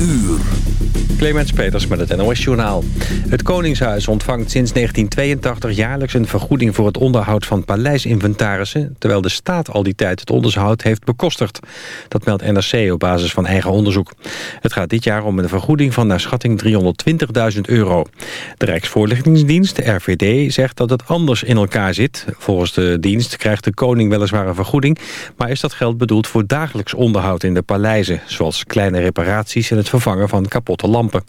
uur. Clemens Peters met het NOS Journaal. Het Koningshuis ontvangt sinds 1982 jaarlijks een vergoeding voor het onderhoud van paleisinventarissen, terwijl de staat al die tijd het onderhoud heeft bekostigd. Dat meldt NRC op basis van eigen onderzoek. Het gaat dit jaar om een vergoeding van naar schatting 320.000 euro. De Rijksvoorlichtingsdienst, RVD, zegt dat het anders in elkaar zit. Volgens de dienst krijgt de koning weliswaar een vergoeding, maar is dat geld bedoeld voor dagelijks onderhoud in de paleizen, zoals kleine reparaties en het vervangen van kapotte lampen.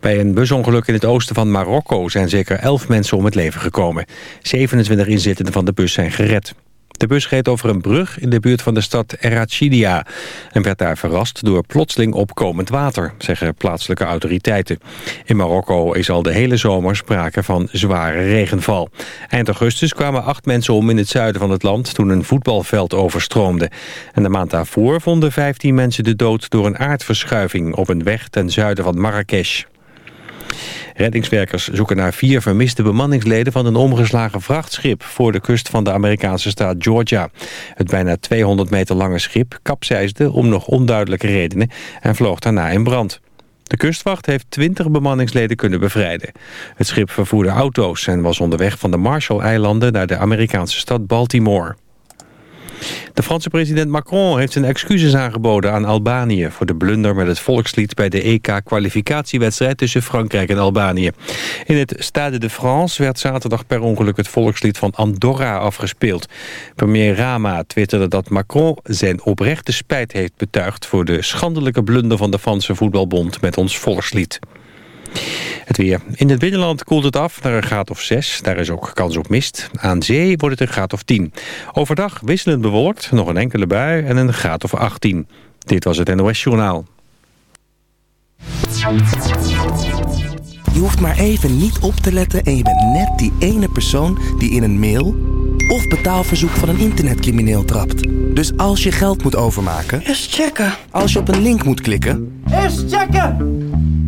Bij een busongeluk in het oosten van Marokko zijn zeker 11 mensen om het leven gekomen. 27 inzittenden van de bus zijn gered. De bus reed over een brug in de buurt van de stad Erachidia... en werd daar verrast door plotseling opkomend water, zeggen plaatselijke autoriteiten. In Marokko is al de hele zomer sprake van zware regenval. Eind augustus kwamen acht mensen om in het zuiden van het land... toen een voetbalveld overstroomde. En de maand daarvoor vonden 15 mensen de dood door een aardverschuiving... op een weg ten zuiden van Marrakesh. Reddingswerkers zoeken naar vier vermiste bemanningsleden van een omgeslagen vrachtschip voor de kust van de Amerikaanse staat Georgia. Het bijna 200 meter lange schip kapseisde om nog onduidelijke redenen en vloog daarna in brand. De kustwacht heeft 20 bemanningsleden kunnen bevrijden. Het schip vervoerde auto's en was onderweg van de Marshall-eilanden naar de Amerikaanse stad Baltimore. De Franse president Macron heeft zijn excuses aangeboden aan Albanië... voor de blunder met het volkslied bij de EK-kwalificatiewedstrijd... tussen Frankrijk en Albanië. In het Stade de France werd zaterdag per ongeluk het volkslied van Andorra afgespeeld. Premier Rama twitterde dat Macron zijn oprechte spijt heeft betuigd... voor de schandelijke blunder van de Franse voetbalbond met ons volkslied. Het weer. In het binnenland koelt het af naar een graad of 6. Daar is ook kans op mist. Aan zee wordt het een graad of 10. Overdag wisselend bewolkt, nog een enkele bui en een graad of 18. Dit was het NOS Journaal. Je hoeft maar even niet op te letten en je bent net die ene persoon die in een mail of betaalverzoek van een internetcrimineel trapt. Dus als je geld moet overmaken... Eerst checken. Als je op een link moet klikken... Eerst checken!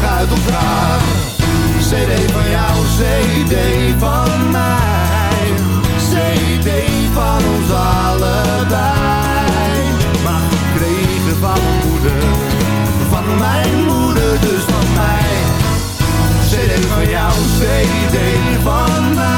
nog op vraag, CD van jou, CD van mij. CD van ons allebei. Maar gekregen van moeder, van mijn moeder, dus van mij. CD van jou, CD van mij.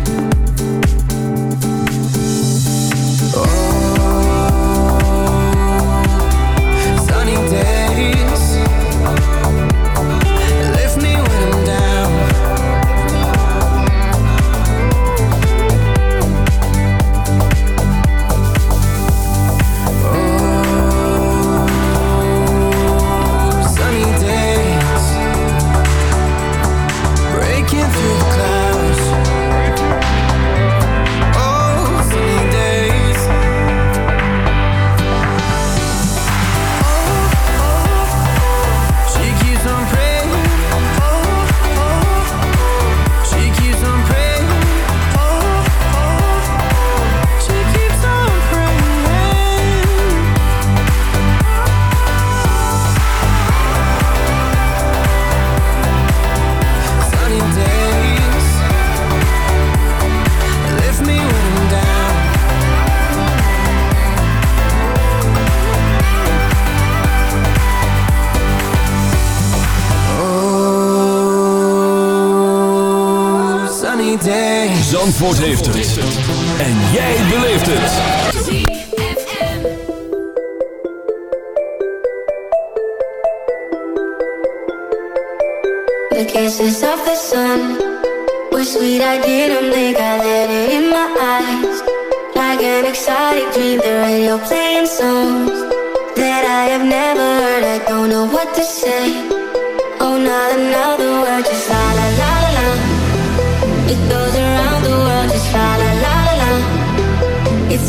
Zandvoort heeft het. En jij beleeft het. The kisses of the sun Were sweet, I didn't think I let it in my eyes Like an excited dream, the radio playing songs That I have never heard, I don't know what to say Oh, not another word, just la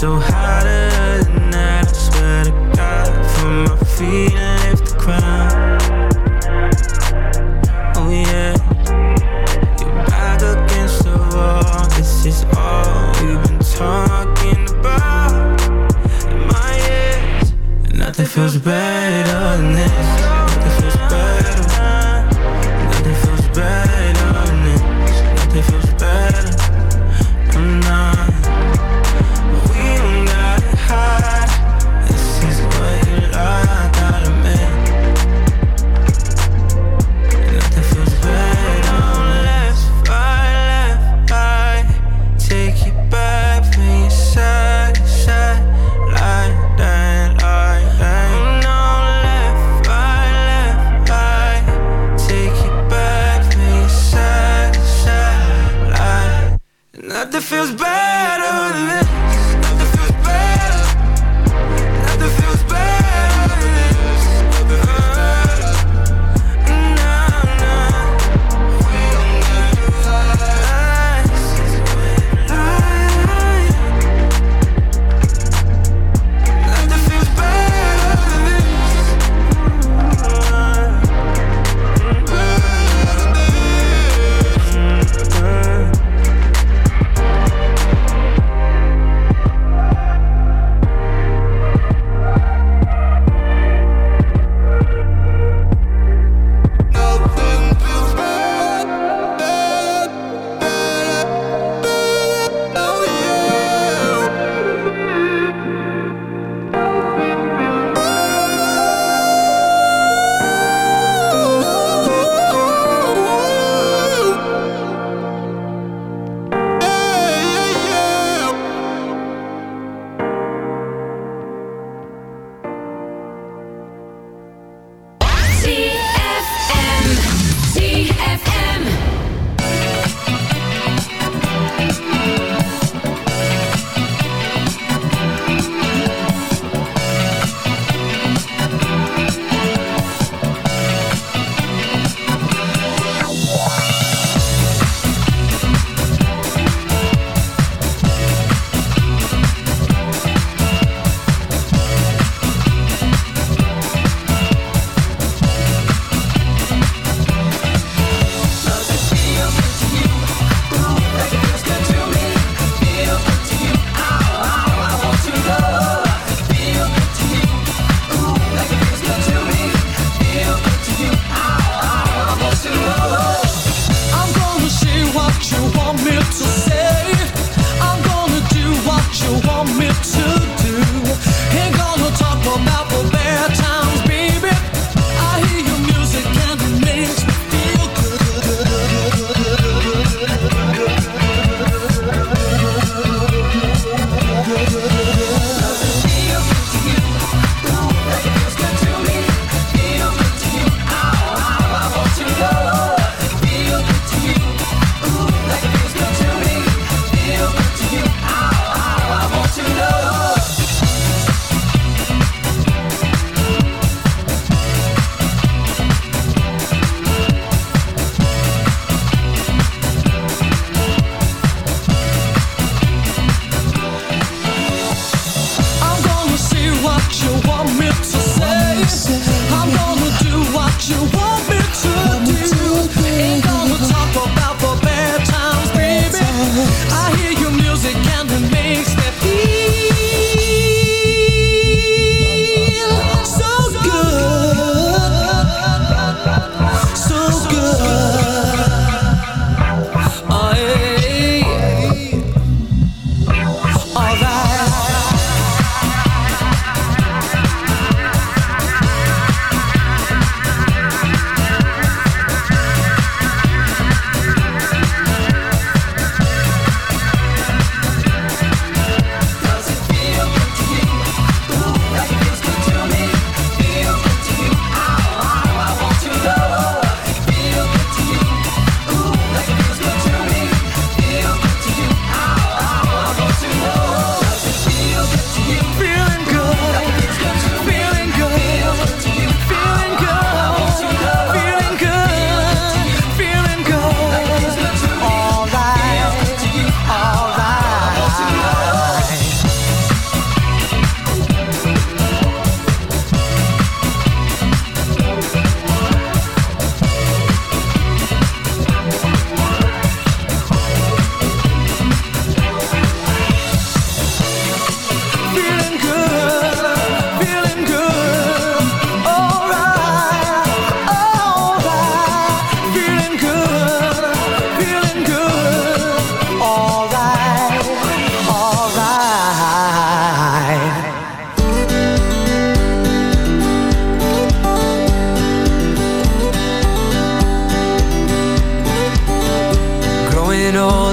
so high. you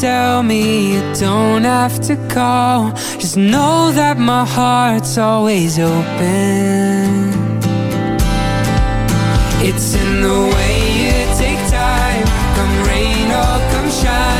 tell me, you don't have to call. Just know that my heart's always open. It's in the way you take time, come rain or come shine.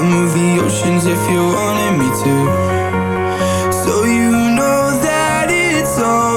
I'd move the oceans if you wanted me to. So you know that it's all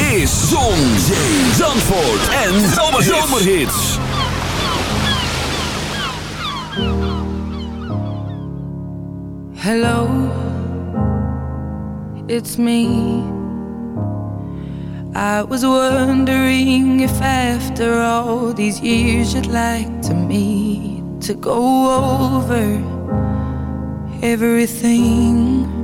is Zon, Zandvoort en Zomerhits. Hello, it's me. I was wondering if after all these years you'd like to meet to go over everything.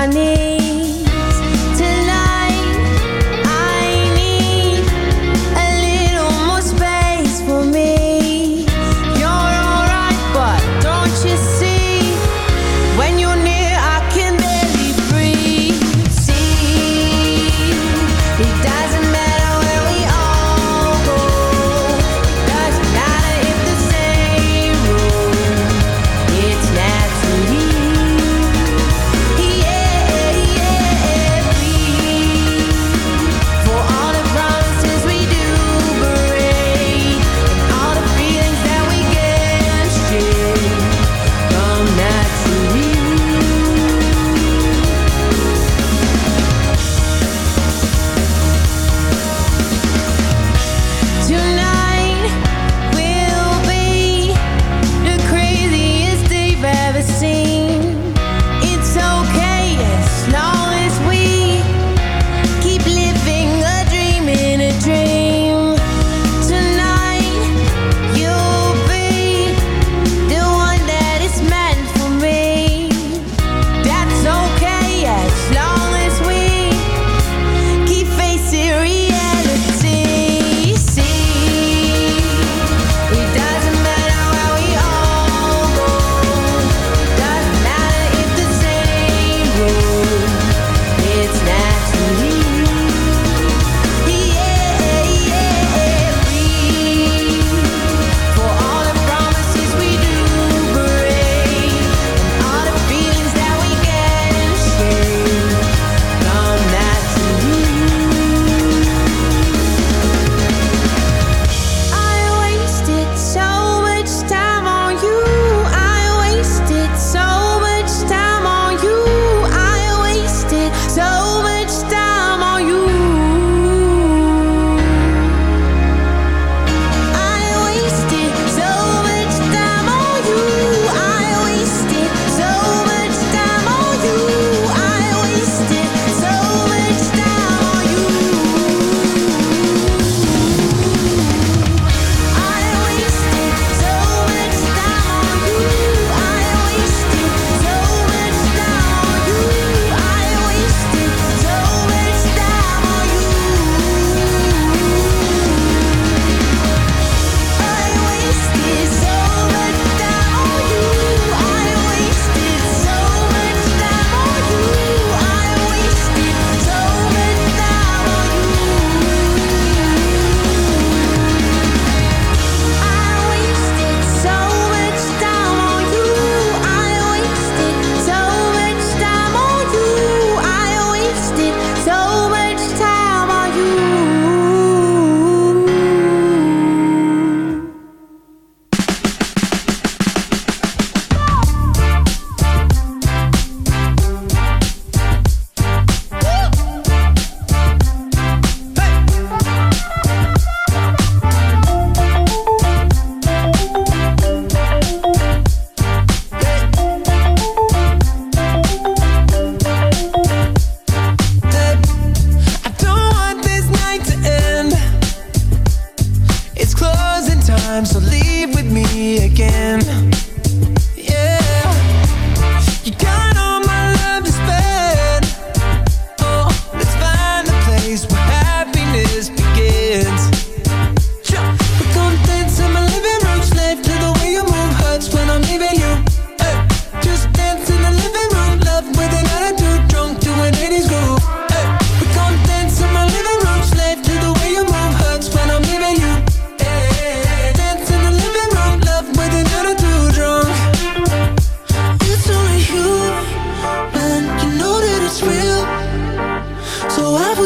money.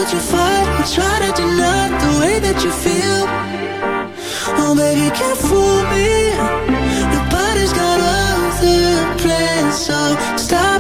what you fight and try to deny the way that you feel. Oh, baby, can't fool me. Your body's got other plans, so stop.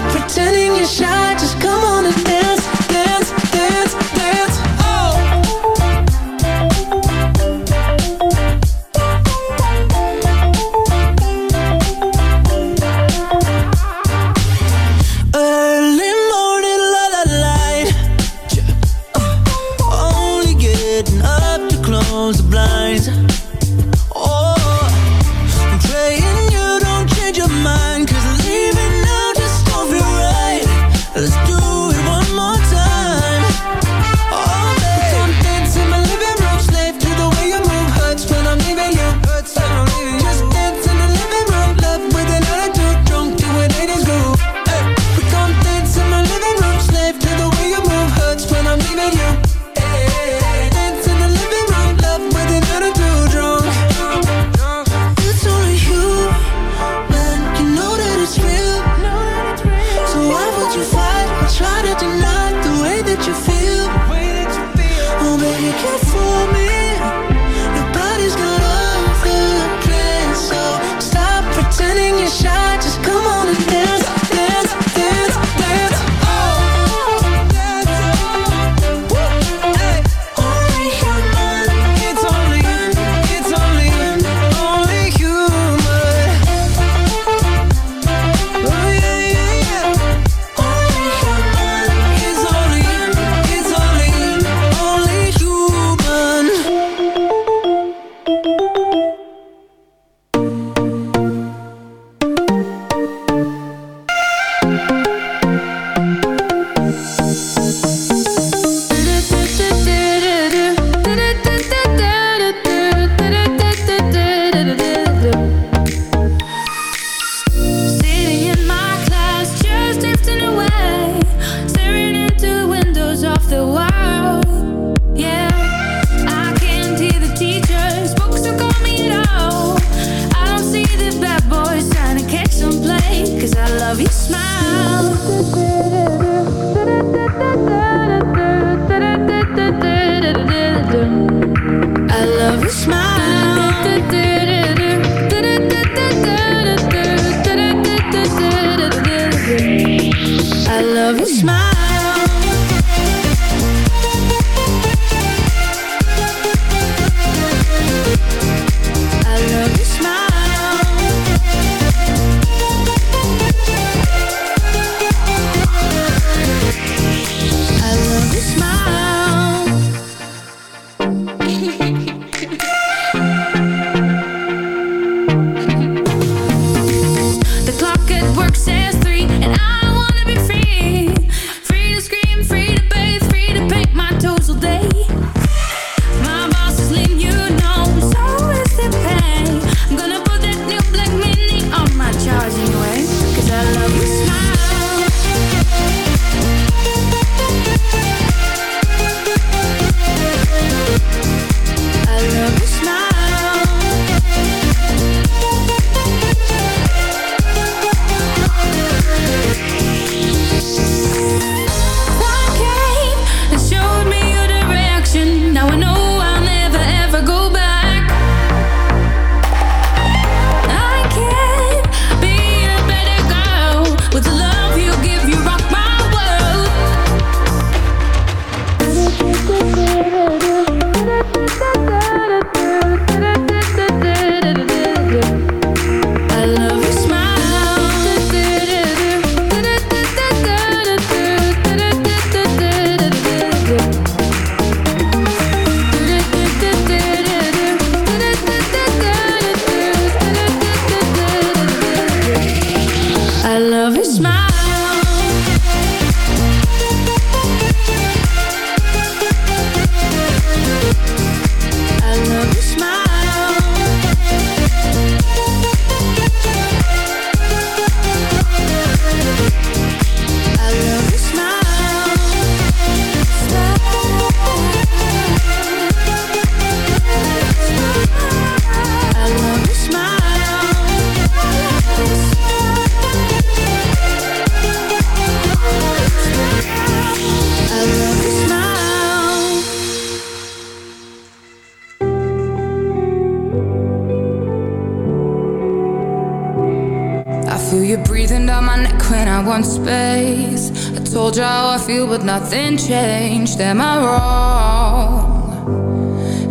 changed. Am I wrong?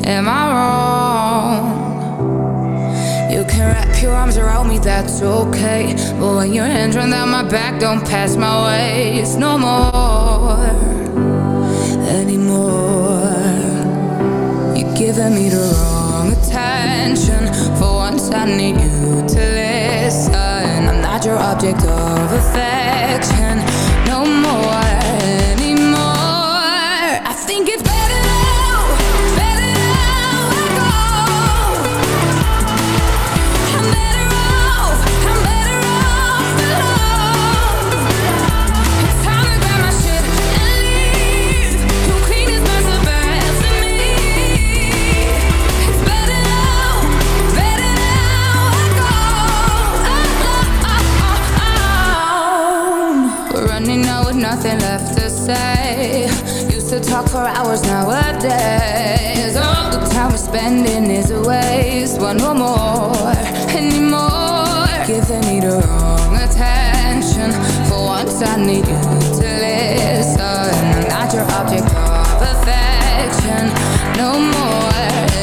Am I wrong? You can wrap your arms around me, that's okay. But when your hands run down my back, don't pass my way. It's no more anymore. You're giving me the wrong attention. For once, I need you to listen. I'm not your object of affection no more. talk for hours nowadays. All the time we're spending is a waste. Want no more, anymore. Give the need the wrong attention. For once, I need you to listen. I'm not your object of affection. No more.